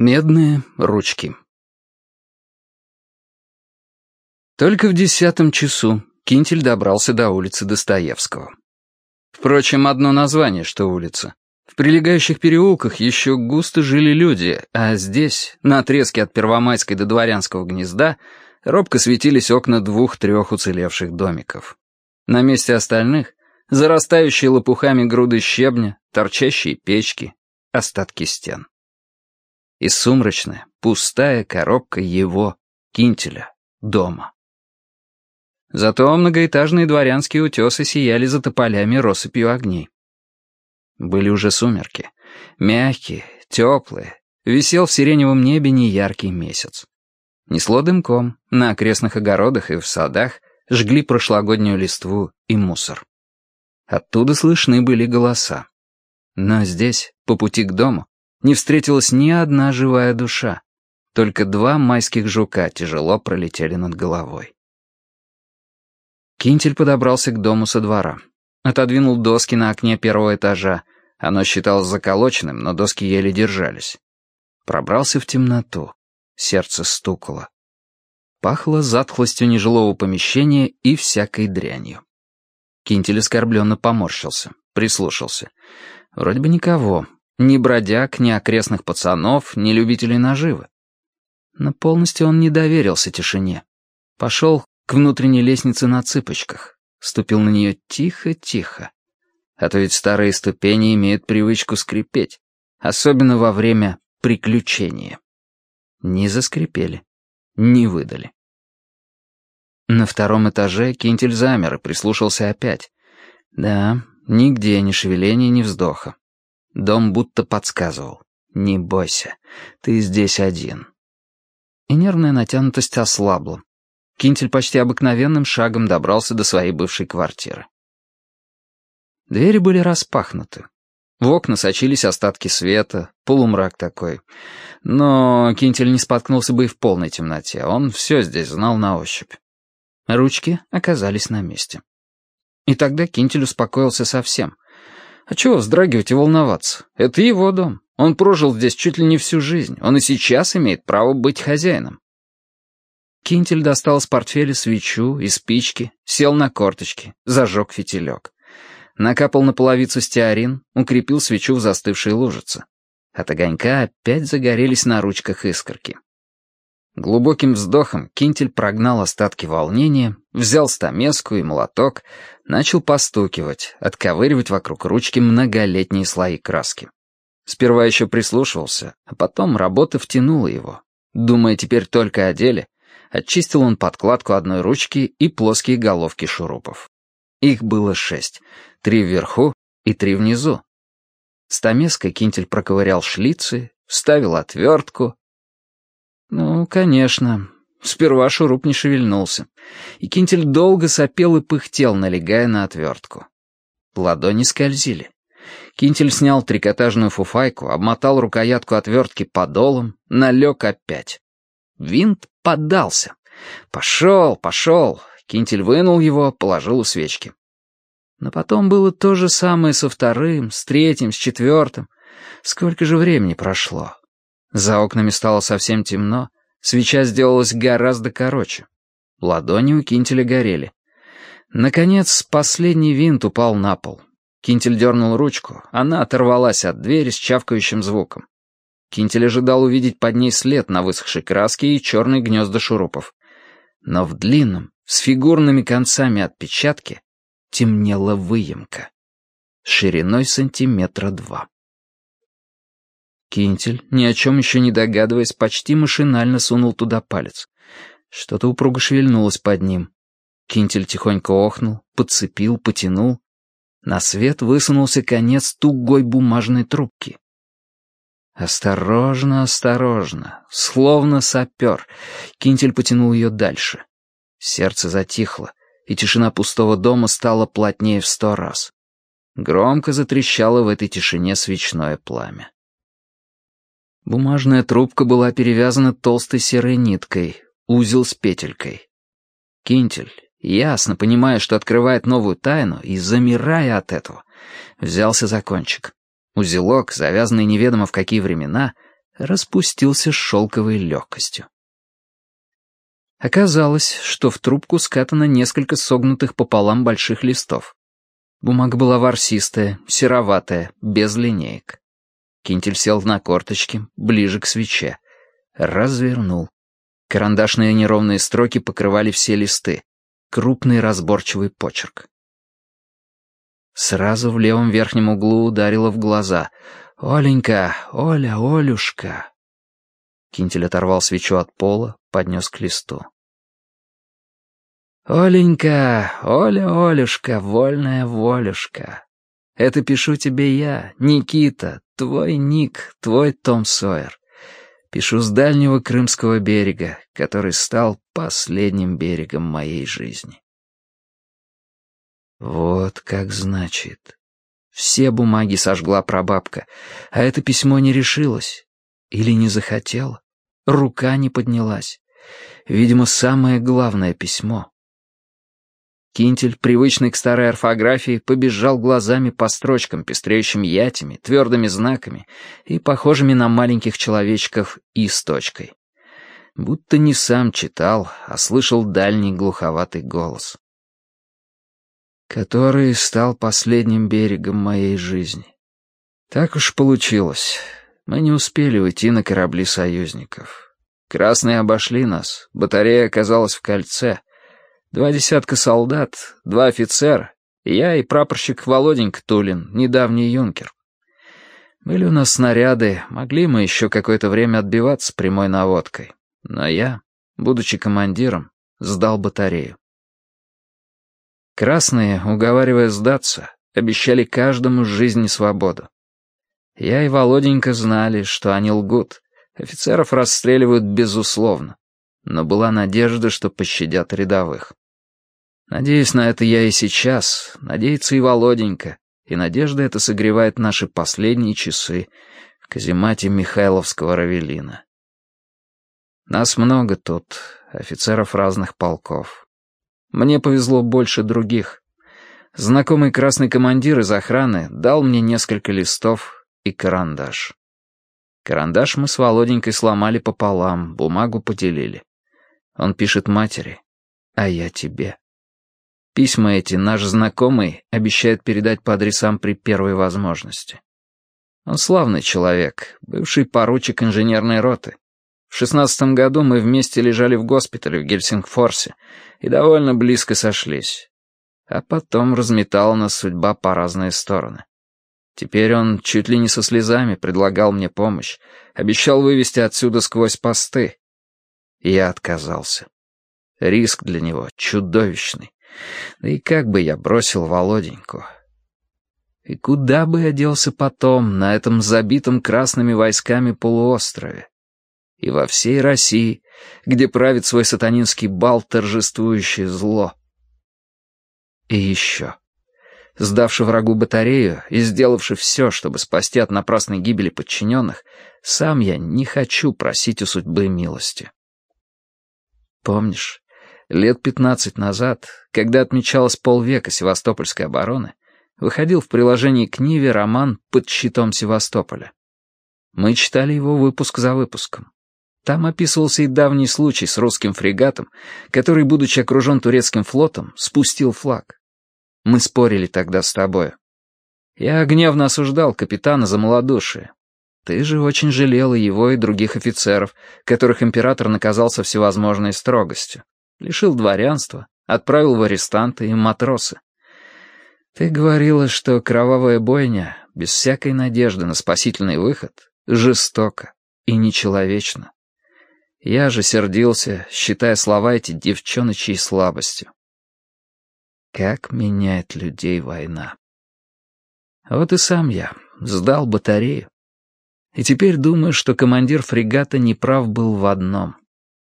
Медные ручки. Только в десятом часу Кинтель добрался до улицы Достоевского. Впрочем, одно название, что улица. В прилегающих переулках еще густо жили люди, а здесь, на отрезке от Первомайской до Дворянского гнезда, робко светились окна двух-трех уцелевших домиков. На месте остальных — зарастающие лопухами груды щебня, торчащие печки, остатки стен и сумрачная, пустая коробка его, кинтеля, дома. Зато многоэтажные дворянские утесы сияли за тополями россыпью огней. Были уже сумерки. Мягкие, теплые. Висел в сиреневом небе неяркий месяц. Несло дымком, на окрестных огородах и в садах жгли прошлогоднюю листву и мусор. Оттуда слышны были голоса. Но здесь, по пути к дому, не встретилась ни одна живая душа. Только два майских жука тяжело пролетели над головой. Кинтель подобрался к дому со двора. Отодвинул доски на окне первого этажа. Оно считалось заколоченным, но доски еле держались. Пробрался в темноту. Сердце стукало. Пахло затхлостью нежилого помещения и всякой дрянью. Кинтель оскорбленно поморщился, прислушался. Вроде бы никого, ни бродяг, ни окрестных пацанов, ни любителей наживы. Но полностью он не доверился тишине. Пошел к внутренней лестнице на цыпочках. Ступил на нее тихо-тихо. А то ведь старые ступени имеют привычку скрипеть, особенно во время приключения. Не заскрипели, не выдали. На втором этаже Кинтель замер и прислушался опять. Да, нигде ни шевеления, ни вздоха. Дом будто подсказывал. «Не бойся, ты здесь один». И нервная натянутость ослабла. Кинтель почти обыкновенным шагом добрался до своей бывшей квартиры. Двери были распахнуты. В окна сочились остатки света, полумрак такой. Но Кинтель не споткнулся бы и в полной темноте. Он все здесь знал на ощупь. Ручки оказались на месте. И тогда Кинтель успокоился совсем — а чего вздрагивать и волноваться? Это его дом. Он прожил здесь чуть ли не всю жизнь. Он и сейчас имеет право быть хозяином. Кинтель достал из портфеля свечу и спички, сел на корточки, зажег фитилек. Накапал на половицу стеарин, укрепил свечу в застывшей лужице. От огонька опять загорелись на ручках искорки. Глубоким вздохом Кинтель прогнал остатки волнения, взял стамеску и молоток, начал постукивать, отковыривать вокруг ручки многолетние слои краски. Сперва еще прислушивался, а потом работа втянула его. Думая теперь только о деле, очистил он подкладку одной ручки и плоские головки шурупов. Их было шесть, три вверху и три внизу. Стамеской Кинтель проковырял шлицы, вставил отвертку, ну, конечно. Сперва шуруп не шевельнулся. И кинтель долго сопел и пыхтел, налегая на отвертку. Ладони скользили. Кинтель снял трикотажную фуфайку, обмотал рукоятку отвертки подолом, налег опять. Винт поддался. «Пошел, пошел!» Кинтель вынул его, положил у свечки. Но потом было то же самое со вторым, с третьим, с четвертым. Сколько же времени прошло? За окнами стало совсем темно, свеча сделалась гораздо короче. Ладони у Кинтеля горели. Наконец, последний винт упал на пол. Кинтель дернул ручку, она оторвалась от двери с чавкающим звуком. Кинтель ожидал увидеть под ней след на высохшей краске и черные гнезда шурупов. Но в длинном, с фигурными концами отпечатки, темнела выемка. Шириной сантиметра два. Кинтель, ни о чем еще не догадываясь, почти машинально сунул туда палец. Что-то упруго шевельнулось под ним. Кинтель тихонько охнул, подцепил, потянул. На свет высунулся конец тугой бумажной трубки. Осторожно, осторожно, словно сапер, Кинтель потянул ее дальше. Сердце затихло, и тишина пустого дома стала плотнее в сто раз. Громко затрещало в этой тишине свечное пламя. Бумажная трубка была перевязана толстой серой ниткой, узел с петелькой. Кинтель, ясно понимая, что открывает новую тайну, и замирая от этого, взялся за кончик. Узелок, завязанный неведомо в какие времена, распустился с шелковой легкостью. Оказалось, что в трубку скатано несколько согнутых пополам больших листов. Бумага была ворсистая, сероватая, без линеек. Кинтель сел на корточки, ближе к свече. Развернул. Карандашные неровные строки покрывали все листы. Крупный разборчивый почерк. Сразу в левом верхнем углу ударило в глаза. «Оленька! Оля, Олюшка!» Кинтель оторвал свечу от пола, поднес к листу. «Оленька, Оля, Олюшка, вольная волюшка. Это пишу тебе я, Никита, твой Ник, твой Том Сойер. Пишу с дальнего Крымского берега, который стал последним берегом моей жизни». Вот как значит. Все бумаги сожгла прабабка, а это письмо не решилось. Или не захотела. Рука не поднялась. Видимо, самое главное письмо. Кинтель, привычный к старой орфографии, побежал глазами по строчкам, пестреющим ятями, твердыми знаками и похожими на маленьких человечков и с точкой. Будто не сам читал, а слышал дальний глуховатый голос который стал последним берегом моей жизни. Так уж получилось. Мы не успели уйти на корабли союзников. Красные обошли нас, батарея оказалась в кольце. Два десятка солдат, два офицера, я и прапорщик Володенька Тулин, недавний юнкер. Были у нас снаряды, могли мы еще какое-то время отбиваться прямой наводкой. Но я, будучи командиром, сдал батарею. Красные, уговаривая сдаться, обещали каждому жизнь и свободу. Я и Володенька знали, что они лгут. Офицеров расстреливают безусловно. Но была надежда, что пощадят рядовых. Надеюсь на это я и сейчас, надеется и Володенька, и надежда эта согревает наши последние часы в каземате Михайловского Равелина. Нас много тут, офицеров разных полков. Мне повезло больше других. Знакомый красный командир из охраны дал мне несколько листов и карандаш. Карандаш мы с Володенькой сломали пополам, бумагу поделили. Он пишет матери, а я тебе. Письма эти наш знакомый обещает передать по адресам при первой возможности. Он славный человек, бывший поручик инженерной роты. В шестнадцатом году мы вместе лежали в госпитале в Гельсингфорсе и довольно близко сошлись. А потом разметала нас судьба по разные стороны. Теперь он чуть ли не со слезами предлагал мне помощь, обещал вывести отсюда сквозь посты. Я отказался. Риск для него чудовищный. Да и как бы я бросил Володеньку. И куда бы я делся потом на этом забитом красными войсками полуострове? и во всей России, где правит свой сатанинский бал торжествующее зло. И еще. Сдавши врагу батарею и сделавши все, чтобы спасти от напрасной гибели подчиненных, сам я не хочу просить у судьбы милости. Помнишь, лет пятнадцать назад, когда отмечалось полвека Севастопольской обороны, выходил в приложении к Ниве роман «Под щитом Севастополя». Мы читали его выпуск за выпуском. Там описывался и давний случай с русским фрегатом, который, будучи окружен турецким флотом, спустил флаг. Мы спорили тогда с тобой. Я гневно осуждал капитана за малодушие. Ты же очень жалела его и других офицеров, которых император наказал со всевозможной строгостью. Лишил дворянства, отправил в арестанты и матросы. Ты говорила, что кровавая бойня, без всякой надежды на спасительный выход, жестока и нечеловечна. Я же сердился, считая слова эти девчоночьей слабостью. Как меняет людей война. Вот и сам я сдал батарею. И теперь думаю, что командир фрегата неправ был в одном.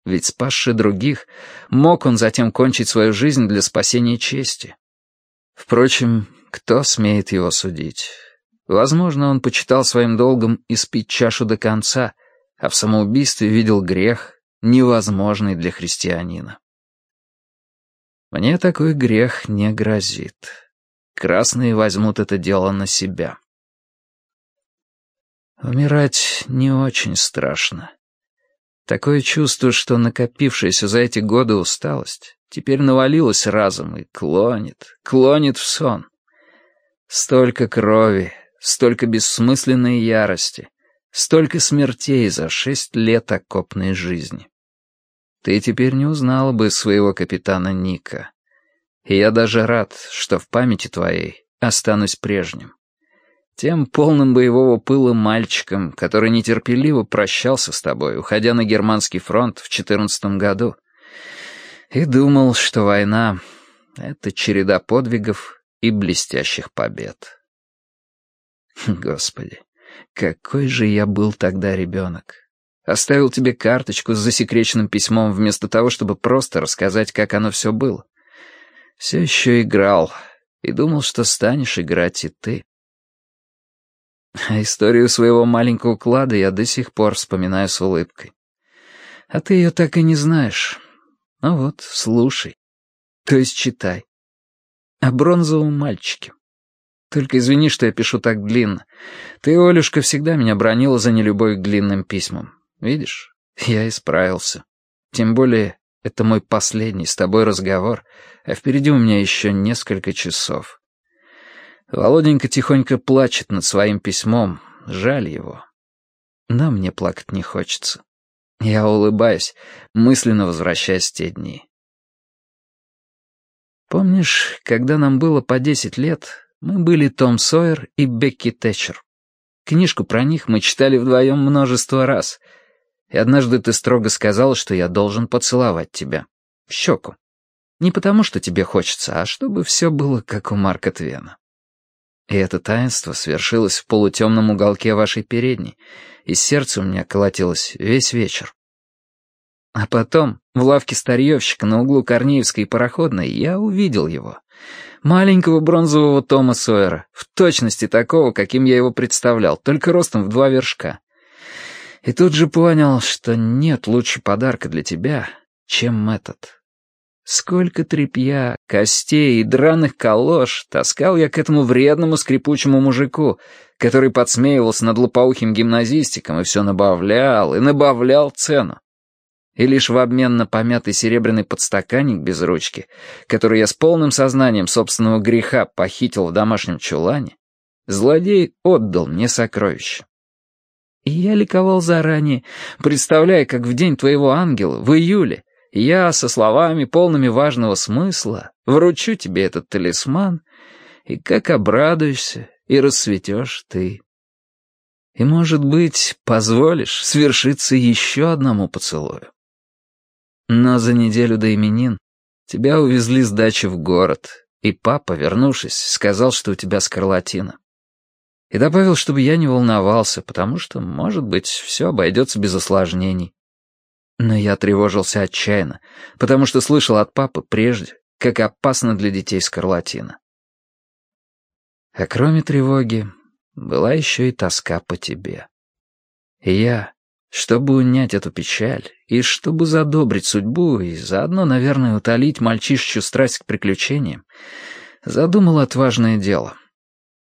Ведь спасший других, мог он затем кончить свою жизнь для спасения чести. Впрочем, кто смеет его судить? Возможно, он почитал своим долгом испить чашу до конца — а в самоубийстве видел грех, невозможный для христианина. Мне такой грех не грозит. Красные возьмут это дело на себя. Умирать не очень страшно. Такое чувство, что накопившаяся за эти годы усталость теперь навалилась разом и клонит, клонит в сон. Столько крови, столько бессмысленной ярости, столько смертей за шесть лет окопной жизни. Ты теперь не узнала бы своего капитана Ника. И я даже рад, что в памяти твоей останусь прежним. Тем полным боевого пыла мальчиком, который нетерпеливо прощался с тобой, уходя на германский фронт в четырнадцатом году. И думал, что война — это череда подвигов и блестящих побед. Господи, какой же я был тогда ребенок. Оставил тебе карточку с засекреченным письмом вместо того, чтобы просто рассказать, как оно все было. Все еще играл и думал, что станешь играть и ты. А историю своего маленького клада я до сих пор вспоминаю с улыбкой. А ты ее так и не знаешь. Ну вот, слушай. То есть читай. О бронзовом мальчике. Только извини, что я пишу так длинно. Ты, Олюшка, всегда меня бронила за нелюбовь к длинным письмам. Видишь, я исправился. Тем более, это мой последний с тобой разговор, а впереди у меня еще несколько часов. Володенька тихонько плачет над своим письмом. Жаль его. Но мне плакать не хочется. Я улыбаюсь, мысленно возвращаясь в те дни. Помнишь, когда нам было по десять лет, мы были Том Сойер и Бекки Тэтчер. Книжку про них мы читали вдвоем множество раз. И однажды ты строго сказал, что я должен поцеловать тебя. В щеку. Не потому, что тебе хочется, а чтобы все было как у Марка Твена. И это таинство свершилось в полутемном уголке вашей передней, и сердце у меня колотилось весь вечер. А потом, в лавке старьевщика на углу Корнеевской и Пароходной, я увидел его. Маленького бронзового Тома Сойера, в точности такого, каким я его представлял, только ростом в два вершка. И тут же понял, что нет лучше подарка для тебя, чем этот. Сколько тряпья, костей и драных калош таскал я к этому вредному скрипучему мужику, который подсмеивался над лопоухим гимназистиком и все набавлял и набавлял цену. И лишь в обмен на помятый серебряный подстаканник без ручки, который я с полным сознанием собственного греха похитил в домашнем чулане, злодей отдал мне сокровище. И я ликовал заранее, представляя, как в день твоего ангела, в июле, я со словами, полными важного смысла, вручу тебе этот талисман, и как обрадуешься и расцветешь ты. И, может быть, позволишь свершиться еще одному поцелую. Но за неделю до именин тебя увезли с дачи в город, и папа, вернувшись, сказал, что у тебя скарлатина. И добавил, чтобы я не волновался, потому что, может быть, все обойдется без осложнений. Но я тревожился отчаянно, потому что слышал от папы прежде, как опасно для детей скарлатина. А кроме тревоги, была еще и тоска по тебе. Я, чтобы унять эту печаль, и чтобы задобрить судьбу, и заодно, наверное, утолить мальчишечью страсть к приключениям, задумал отважное дело.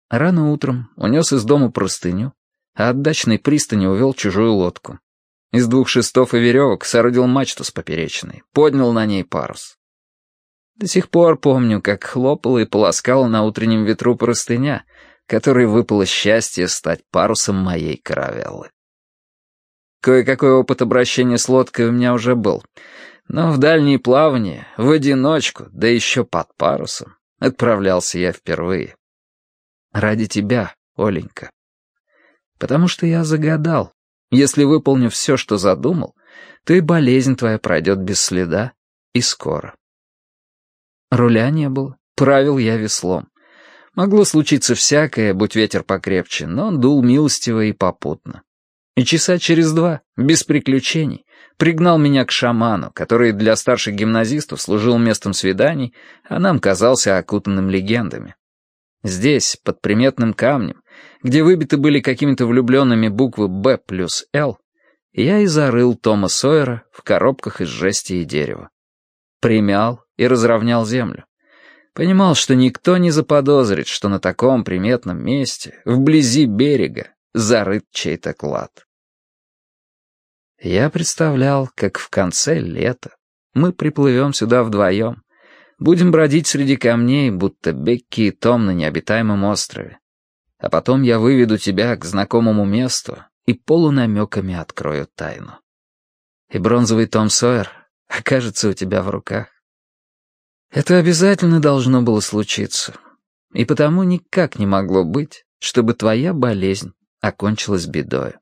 Рано утром унес из дома простыню, а от дачной пристани увел чужую лодку. Из двух шестов и веревок соорудил мачту с поперечной, поднял на ней парус. До сих пор помню, как хлопала и полоскала на утреннем ветру простыня, которой выпало счастье стать парусом моей каравеллы. Кое-какой опыт обращения с лодкой у меня уже был, но в дальние плавания, в одиночку, да еще под парусом, отправлялся я впервые. Ради тебя, Оленька. Потому что я загадал, если выполню все, что задумал, то и болезнь твоя пройдет без следа и скоро. Руля не было, правил я веслом. Могло случиться всякое, будь ветер покрепче, но он дул милостиво и попутно. И часа через два, без приключений, пригнал меня к шаману, который для старших гимназистов служил местом свиданий, а нам казался окутанным легендами. Здесь, под приметным камнем, где выбиты были какими-то влюбленными буквы «Б» плюс «Л», я и зарыл Тома Сойера в коробках из жести и дерева. Примял и разровнял землю. Понимал, что никто не заподозрит, что на таком приметном месте, вблизи берега, зарыт чей-то клад. Я представлял, как в конце лета мы приплывем сюда вдвоем, будем бродить среди камней, будто Бекки и Том на необитаемом острове. А потом я выведу тебя к знакомому месту и полунамеками открою тайну. И бронзовый Том Сойер окажется у тебя в руках. Это обязательно должно было случиться. И потому никак не могло быть, чтобы твоя болезнь окончилась бедою.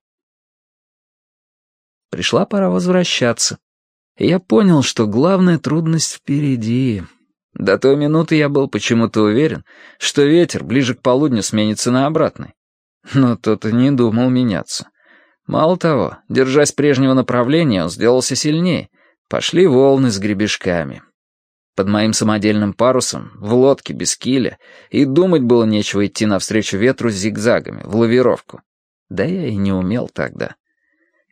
Пришла пора возвращаться. И я понял, что главная трудность впереди. До той минуты я был почему-то уверен, что ветер ближе к полудню сменится на обратный. Но тот и не думал меняться. Мало того, держась прежнего направления, он сделался сильнее. Пошли волны с гребешками. Под моим самодельным парусом, в лодке без киля, и думать было нечего идти навстречу ветру с зигзагами, в лавировку. Да я и не умел тогда.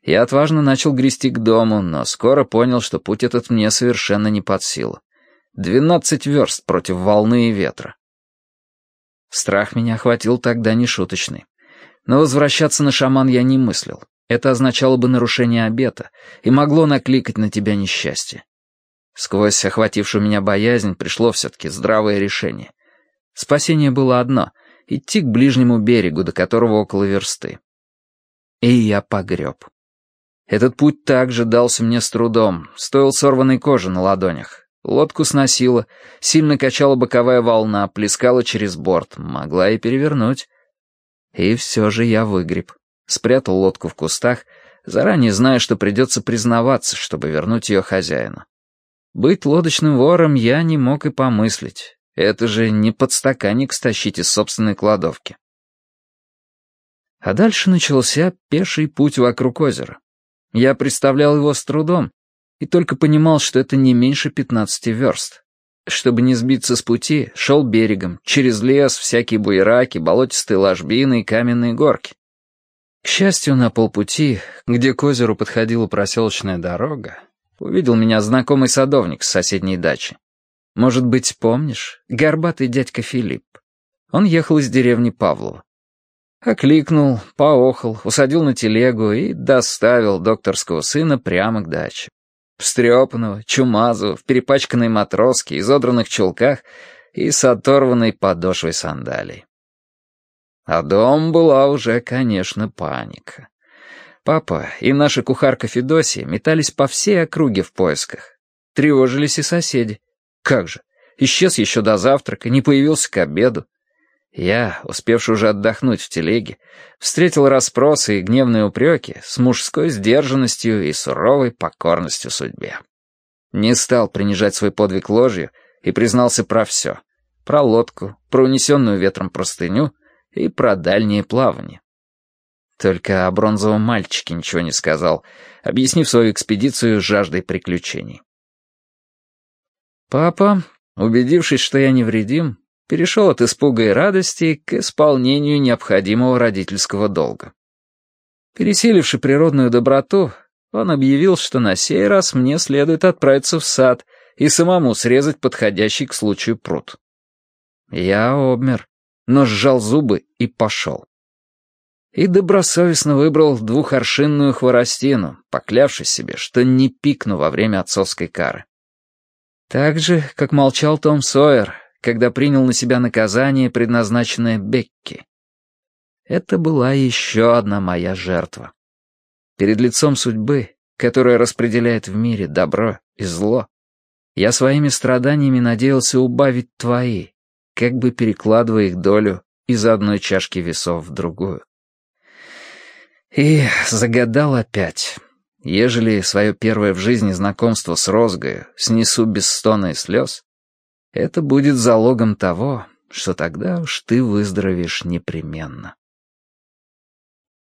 Я отважно начал грести к дому, но скоро понял, что путь этот мне совершенно не под силу. Двенадцать верст против волны и ветра. Страх меня охватил тогда нешуточный. Но возвращаться на шаман я не мыслил. Это означало бы нарушение обета и могло накликать на тебя несчастье. Сквозь охватившую меня боязнь пришло все-таки здравое решение. Спасение было одно — идти к ближнему берегу, до которого около версты. И я погреб. Этот путь также дался мне с трудом, стоил сорванной кожи на ладонях. Лодку сносило, сильно качала боковая волна, плескала через борт, могла и перевернуть. И все же я выгреб. Спрятал лодку в кустах, заранее зная, что придется признаваться, чтобы вернуть ее хозяину. Быть лодочным вором я не мог и помыслить. Это же не подстаканник стащить из собственной кладовки. А дальше начался пеший путь вокруг озера. Я представлял его с трудом и только понимал, что это не меньше пятнадцати верст. Чтобы не сбиться с пути, шел берегом, через лес, всякие буераки, болотистые ложбины и каменные горки. К счастью, на полпути, где к озеру подходила проселочная дорога, увидел меня знакомый садовник с соседней дачи. Может быть, помнишь? Горбатый дядька Филипп. Он ехал из деревни Павлова. Окликнул, поохал, усадил на телегу и доставил докторского сына прямо к даче. Встрепанного, чумазого, в перепачканной матроске, изодранных чулках и с оторванной подошвой сандалий. А дом была уже, конечно, паника. Папа и наша кухарка Федосия метались по всей округе в поисках. Тревожились и соседи. Как же, исчез еще до завтрака, не появился к обеду. Я, успевший уже отдохнуть в телеге, встретил расспросы и гневные упреки с мужской сдержанностью и суровой покорностью судьбе. Не стал принижать свой подвиг ложью и признался про все. Про лодку, про унесенную ветром простыню и про дальнее плавание. Только о бронзовом мальчике ничего не сказал, объяснив свою экспедицию жаждой приключений. Папа, убедившись, что я невредим, перешел от испуга и радости к исполнению необходимого родительского долга. Пересиливши природную доброту, он объявил, что на сей раз мне следует отправиться в сад и самому срезать подходящий к случаю пруд. Я обмер, но сжал зубы и пошел и добросовестно выбрал двухоршинную хворостину, поклявшись себе, что не пикну во время отцовской кары. Так же, как молчал Том Сойер, когда принял на себя наказание, предназначенное Бекки. Это была еще одна моя жертва. Перед лицом судьбы, которая распределяет в мире добро и зло, я своими страданиями надеялся убавить твои, как бы перекладывая их долю из одной чашки весов в другую. И загадал опять. Ежели свое первое в жизни знакомство с Розгою снесу без стона и слез, это будет залогом того, что тогда уж ты выздоровеешь непременно.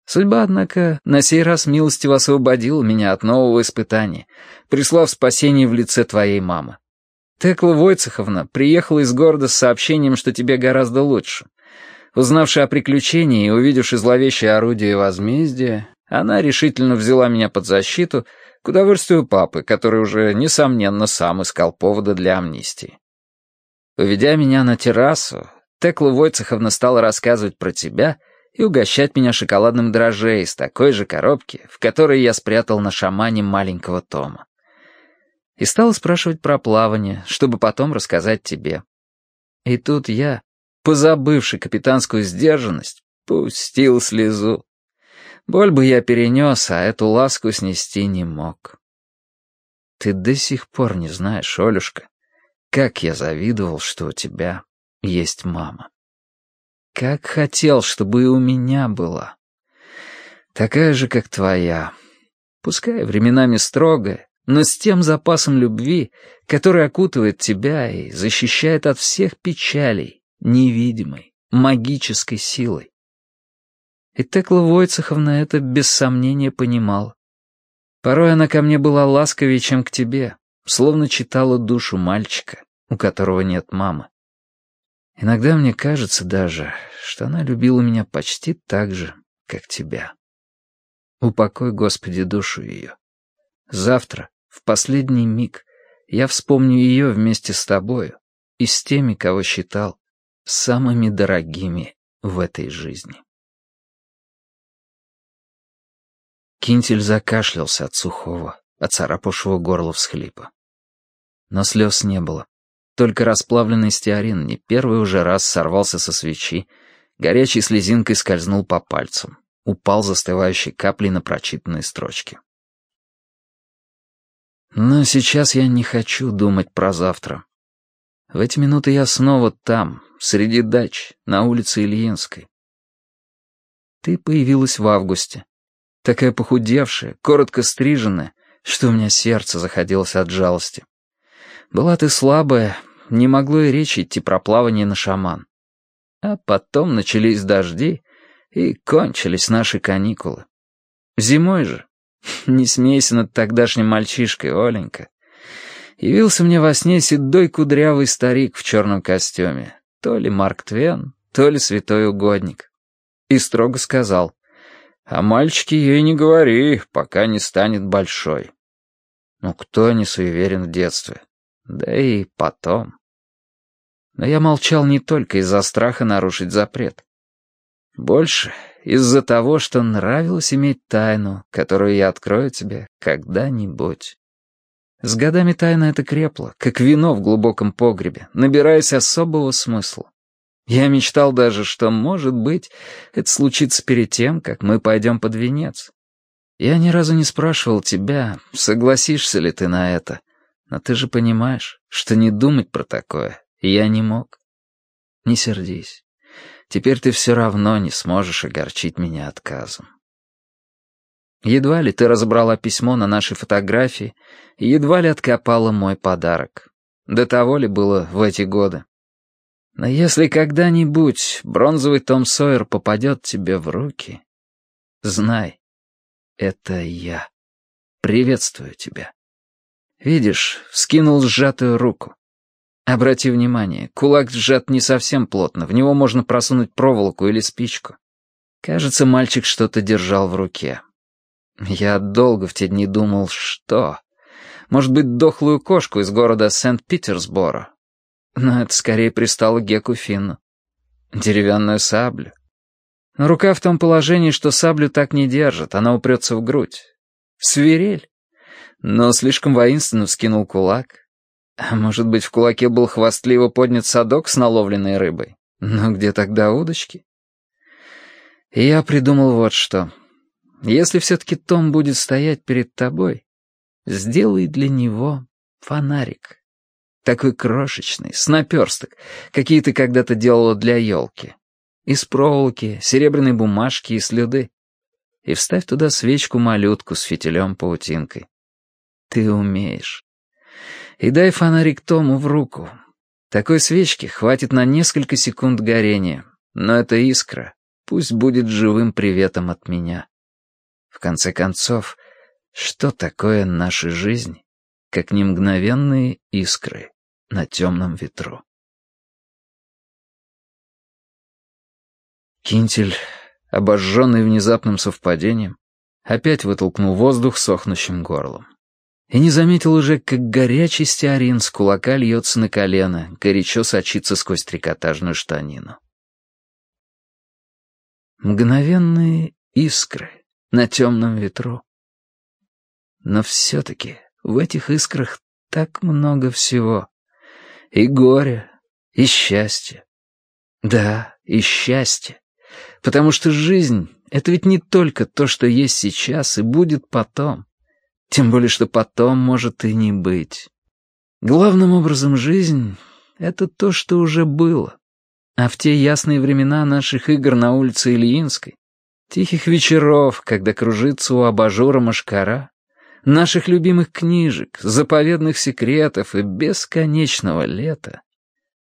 Судьба, однако, на сей раз милостиво освободила меня от нового испытания, прислав спасение в лице твоей мамы. Текла Войцеховна приехала из города с сообщением, что тебе гораздо лучше. Узнавши о приключении и увидевши зловещее орудие возмездия, она решительно взяла меня под защиту к удовольствию папы, который уже, несомненно, сам искал повода для амнистии. Уведя меня на террасу, Текла Войцеховна стала рассказывать про тебя и угощать меня шоколадным дрожжей из такой же коробки, в которой я спрятал на шамане маленького Тома. И стала спрашивать про плавание, чтобы потом рассказать тебе. И тут я, позабывший капитанскую сдержанность, пустил слезу. Боль бы я перенес, а эту ласку снести не мог. Ты до сих пор не знаешь, Олюшка, как я завидовал, что у тебя есть мама. Как хотел, чтобы и у меня была. Такая же, как твоя. Пускай временами строгая, но с тем запасом любви, который окутывает тебя и защищает от всех печалей, невидимой, магической силой. И Текла Войцеховна это без сомнения понимала. Порой она ко мне была ласковее, чем к тебе, словно читала душу мальчика, у которого нет мамы. Иногда мне кажется даже, что она любила меня почти так же, как тебя. Упокой, Господи, душу ее. Завтра, в последний миг, я вспомню ее вместе с тобою и с теми, кого считал самыми дорогими в этой жизни. Кинтель закашлялся от сухого, оцарапавшего горло всхлипа. Но слез не было. Только расплавленный стеарин не первый уже раз сорвался со свечи, горячей слезинкой скользнул по пальцам, упал застывающей каплей на прочитанные строчки. Но сейчас я не хочу думать про завтра. В эти минуты я снова там, среди дач, на улице Ильинской. Ты появилась в августе. Такая похудевшая, коротко стриженная, что у меня сердце заходилось от жалости. Была ты слабая, не могло и речи идти про плавание на шаман. А потом начались дожди, и кончились наши каникулы. Зимой же, не смейся над тогдашним мальчишкой, Оленька. Явился мне во сне седой кудрявый старик в черном костюме, то ли Марк Твен, то ли святой угодник. И строго сказал, «А мальчике ей не говори, пока не станет большой». Ну кто не суеверен в детстве? Да и потом. Но я молчал не только из-за страха нарушить запрет. Больше из-за того, что нравилось иметь тайну, которую я открою тебе когда-нибудь. С годами тайна эта крепла, как вино в глубоком погребе, набираясь особого смысла. Я мечтал даже, что, может быть, это случится перед тем, как мы пойдем под венец. Я ни разу не спрашивал тебя, согласишься ли ты на это, но ты же понимаешь, что не думать про такое я не мог. Не сердись. Теперь ты все равно не сможешь огорчить меня отказом. Едва ли ты разобрала письмо на нашей фотографии, едва ли откопала мой подарок. До того ли было в эти годы? Но если когда-нибудь бронзовый Том Сойер попадет тебе в руки, знай, это я. Приветствую тебя. Видишь, вскинул сжатую руку. Обрати внимание, кулак сжат не совсем плотно, в него можно просунуть проволоку или спичку. Кажется, мальчик что-то держал в руке. Я долго в те дни думал, что... Может быть, дохлую кошку из города Сент-Питерсборо. Но это скорее пристало Геку Финну. Деревянную саблю. Но рука в том положении, что саблю так не держит, она упрется в грудь. Свирель но слишком воинственно вскинул кулак. А может быть, в кулаке был хвастливо поднят садок с наловленной рыбой? Но где тогда удочки? Я придумал вот что. Если все-таки Том будет стоять перед тобой, сделай для него фонарик. Такой крошечный, с наперсток, какие ты когда-то делала для елки. Из проволоки, серебряной бумажки и слюды. И вставь туда свечку-малютку с фитилем-паутинкой. Ты умеешь. И дай фонарик Тому в руку. Такой свечки хватит на несколько секунд горения, но эта искра пусть будет живым приветом от меня. В конце концов, что такое наша жизнь, как не мгновенные искры на темном ветру? Кинтель, обожженный внезапным совпадением, опять вытолкнул воздух сохнущим горлом и не заметил уже, как горячий стеарин с кулака льется на колено, горячо сочится сквозь трикотажную штанину. Мгновенные искры на темном ветру. Но все-таки в этих искрах так много всего. И горе, и счастье. Да, и счастье. Потому что жизнь — это ведь не только то, что есть сейчас и будет потом. Тем более, что потом может и не быть. Главным образом жизнь — это то, что уже было. А в те ясные времена наших игр на улице Ильинской, тихих вечеров, когда кружится у абажура машкара, наших любимых книжек, заповедных секретов и бесконечного лета,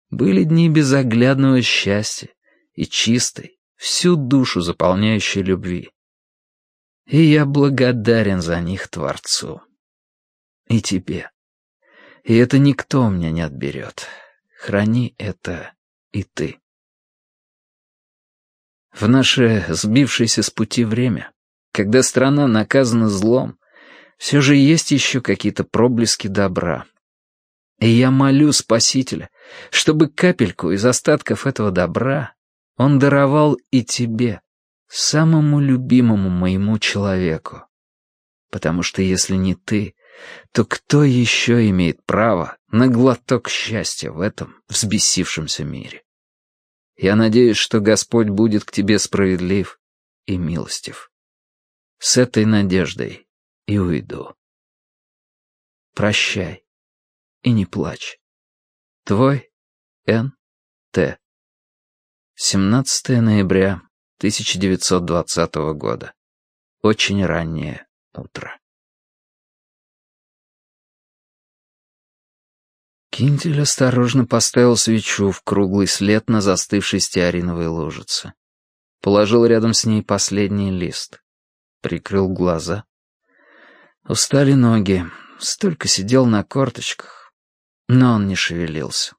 были дни безоглядного счастья и чистой, всю душу заполняющей любви. И я благодарен за них Творцу. И тебе. И это никто меня не отберет. Храни это и ты. В наше сбившееся с пути время, когда страна наказана злом, все же есть еще какие-то проблески добра. И я молю Спасителя, чтобы капельку из остатков этого добра он даровал и тебе, самому любимому моему человеку. Потому что если не ты, то кто еще имеет право на глоток счастья в этом взбесившемся мире? Я надеюсь, что Господь будет к тебе справедлив и милостив. С этой надеждой и уйду. Прощай и не плачь. Твой Н. Т. 17 ноября 1920 года. Очень раннее утро. Кинтель осторожно поставил свечу в круглый след на застывшей стеариновой лужице. Положил рядом с ней последний лист. Прикрыл глаза. Устали ноги. Столько сидел на корточках. Но он не шевелился.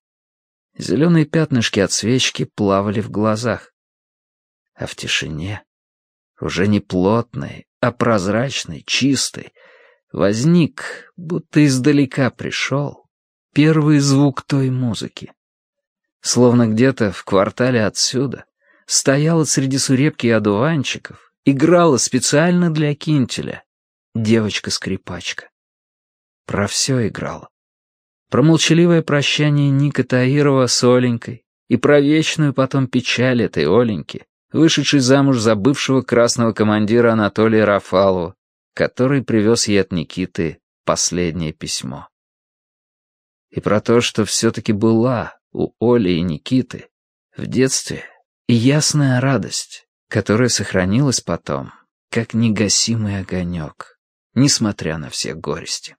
Зеленые пятнышки от свечки плавали в глазах. А в тишине, уже не плотной, а прозрачной, чистой, возник, будто издалека пришел, первый звук той музыки. Словно где-то в квартале отсюда стояла среди сурепки и одуванчиков, играла специально для Кинтеля девочка-скрипачка. Про все играла. Про молчаливое прощание Ника Таирова с Оленькой и про вечную потом печаль этой Оленьки, вышедшей замуж за бывшего красного командира Анатолия Рафалова, который привез ей от Никиты последнее письмо и про то, что все-таки была у Оли и Никиты в детстве и ясная радость, которая сохранилась потом, как негасимый огонек, несмотря на все горести.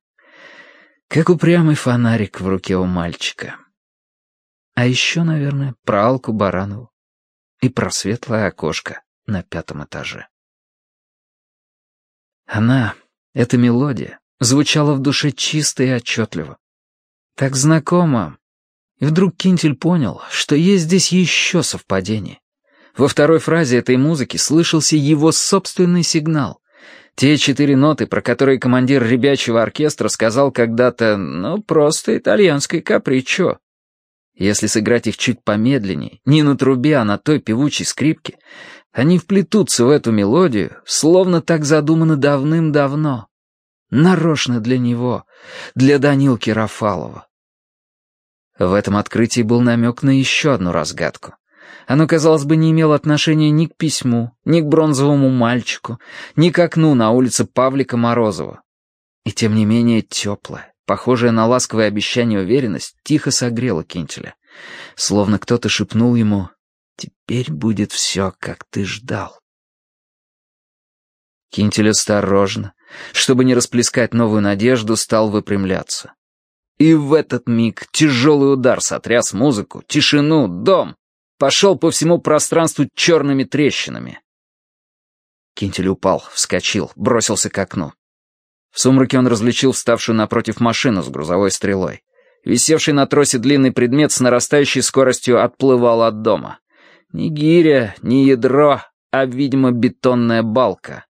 Как упрямый фонарик в руке у мальчика. А еще, наверное, про Алку Баранову и про светлое окошко на пятом этаже. Она, эта мелодия, звучала в душе чисто и отчетливо, так знакомо. И вдруг Кинтель понял, что есть здесь еще совпадение. Во второй фразе этой музыки слышался его собственный сигнал. Те четыре ноты, про которые командир ребячего оркестра сказал когда-то, ну, просто итальянский капричо. Если сыграть их чуть помедленнее, не на трубе, а на той певучей скрипке, они вплетутся в эту мелодию, словно так задумано давным-давно. Нарочно для него, для Данилки Рафалова. В этом открытии был намек на еще одну разгадку. Оно, казалось бы, не имело отношения ни к письму, ни к бронзовому мальчику, ни к окну на улице Павлика Морозова. И тем не менее теплая, похожая на ласковое обещание уверенность, тихо согрела Кинтеля. Словно кто-то шепнул ему «Теперь будет все, как ты ждал». Кинтель осторожно, чтобы не расплескать новую надежду, стал выпрямляться. И в этот миг тяжелый удар сотряс музыку, тишину, дом. Пошел по всему пространству черными трещинами. Кинтель упал, вскочил, бросился к окну. В сумраке он различил вставшую напротив машину с грузовой стрелой. Висевший на тросе длинный предмет с нарастающей скоростью отплывал от дома. Ни гиря, ни ядро, а, видимо, бетонная балка.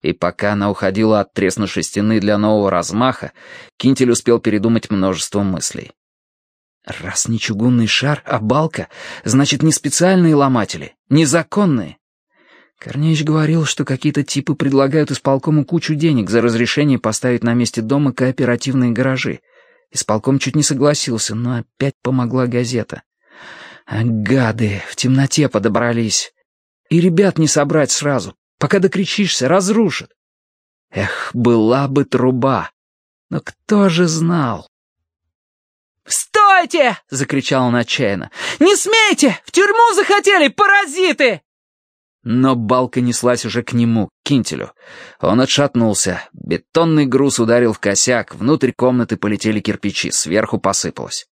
И пока она уходила от треснувшей стены для нового размаха, Кинтель успел передумать множество мыслей. Раз не чугунный шар, а балка, значит, не специальные ломатели, незаконные. Корнеич говорил, что какие-то типы предлагают исполкому кучу денег за разрешение поставить на месте дома кооперативные гаражи. Исполком чуть не согласился, но опять помогла газета. А гады, в темноте подобрались. И ребят не собрать сразу. Пока докричишься, разрушат. Эх, была бы труба. Но кто же знал? «Стойте!» — закричал он отчаянно. «Не смейте! В тюрьму захотели, паразиты!» Но балка неслась уже к нему, к кинтелю. Он отшатнулся. Бетонный груз ударил в косяк, внутрь комнаты полетели кирпичи, сверху посыпалось.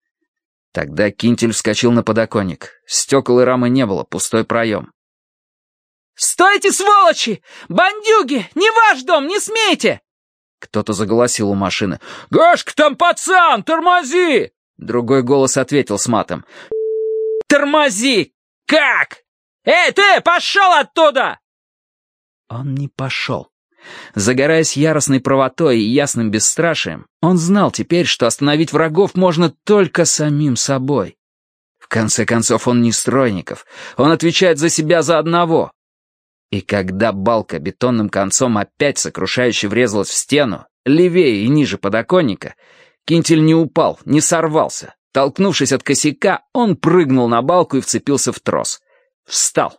Тогда кинтель вскочил на подоконник. Стекол и рамы не было, пустой проем. «Стойте, сволочи! Бандюги! Не ваш дом, не смейте!» Кто-то заголосил у машины. «Гашка, там пацан! Тормози!» Другой голос ответил с матом. «Тормози! Как?» «Эй, ты, пошел оттуда!» Он не пошел. Загораясь яростной правотой и ясным бесстрашием, он знал теперь, что остановить врагов можно только самим собой. В конце концов, он не Стройников. Он отвечает за себя за одного. И когда балка бетонным концом опять сокрушающе врезалась в стену, левее и ниже подоконника, кинтель не упал, не сорвался. Толкнувшись от косяка, он прыгнул на балку и вцепился в трос. Встал.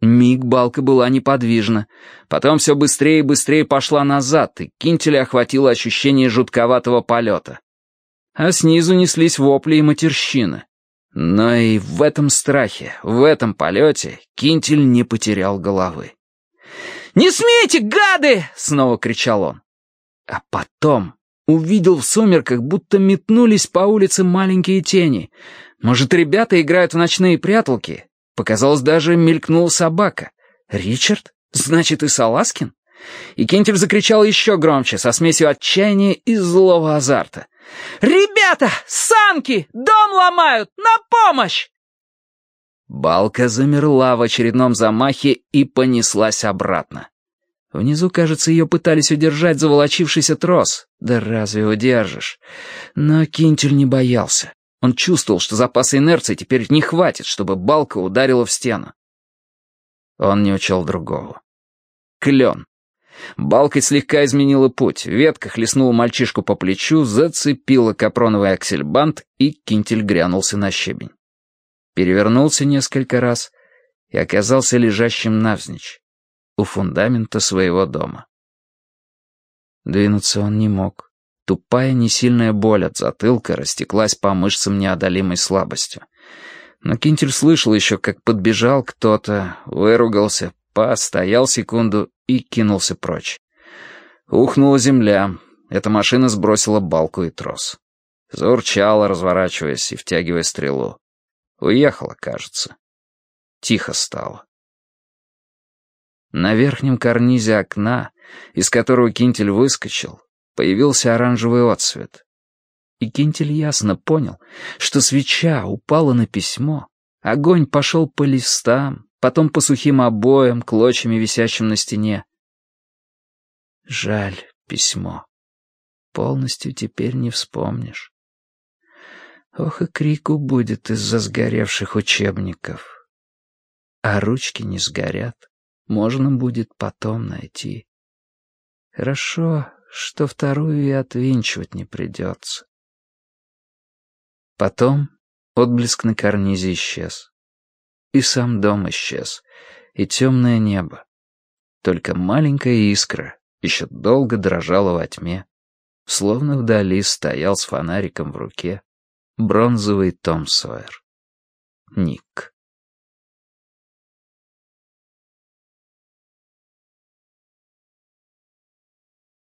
Миг балка была неподвижна. Потом все быстрее и быстрее пошла назад, и кинтеля охватило ощущение жутковатого полета. А снизу неслись вопли и матерщины. Но и в этом страхе, в этом полете Кинтель не потерял головы. «Не смейте, гады!» — снова кричал он. А потом увидел в сумерках, будто метнулись по улице маленькие тени. Может, ребята играют в ночные пряталки, Показалось, даже мелькнула собака. «Ричард? Значит, и Саласкин?» И Кентель закричал еще громче, со смесью отчаяния и злого азарта. «Ребята! Санки! Дом ломают! На помощь!» Балка замерла в очередном замахе и понеслась обратно. Внизу, кажется, ее пытались удержать заволочившийся трос. Да разве удержишь? Но Кинтель не боялся. Он чувствовал, что запаса инерции теперь не хватит, чтобы балка ударила в стену. Он не учел другого. Клен. Балка слегка изменила путь, ветка хлестнула мальчишку по плечу, зацепила капроновый аксельбант, и кинтель грянулся на щебень. Перевернулся несколько раз и оказался лежащим навзничь, у фундамента своего дома. Двинуться он не мог. Тупая несильная боль от затылка растеклась по мышцам неодолимой слабостью. Но Кинтель слышал еще, как подбежал кто-то, выругался, постоял секунду и кинулся прочь. Ухнула земля. Эта машина сбросила балку и трос. Заурчала, разворачиваясь и втягивая стрелу. Уехала, кажется. Тихо стало. На верхнем карнизе окна, из которого Кинтель выскочил, появился оранжевый отсвет. И Кинтель ясно понял, что свеча упала на письмо, огонь пошел по листам, потом по сухим обоям, клочьями, висящим на стене. Жаль письмо. Полностью теперь не вспомнишь. Ох, и крику будет из-за сгоревших учебников. А ручки не сгорят, можно будет потом найти. Хорошо, что вторую и отвинчивать не придется. Потом отблеск на карнизе исчез. И сам дом исчез, и темное небо. Только маленькая искра еще долго дрожала во тьме, словно вдали стоял с фонариком в руке бронзовый Том Сойер. Ник.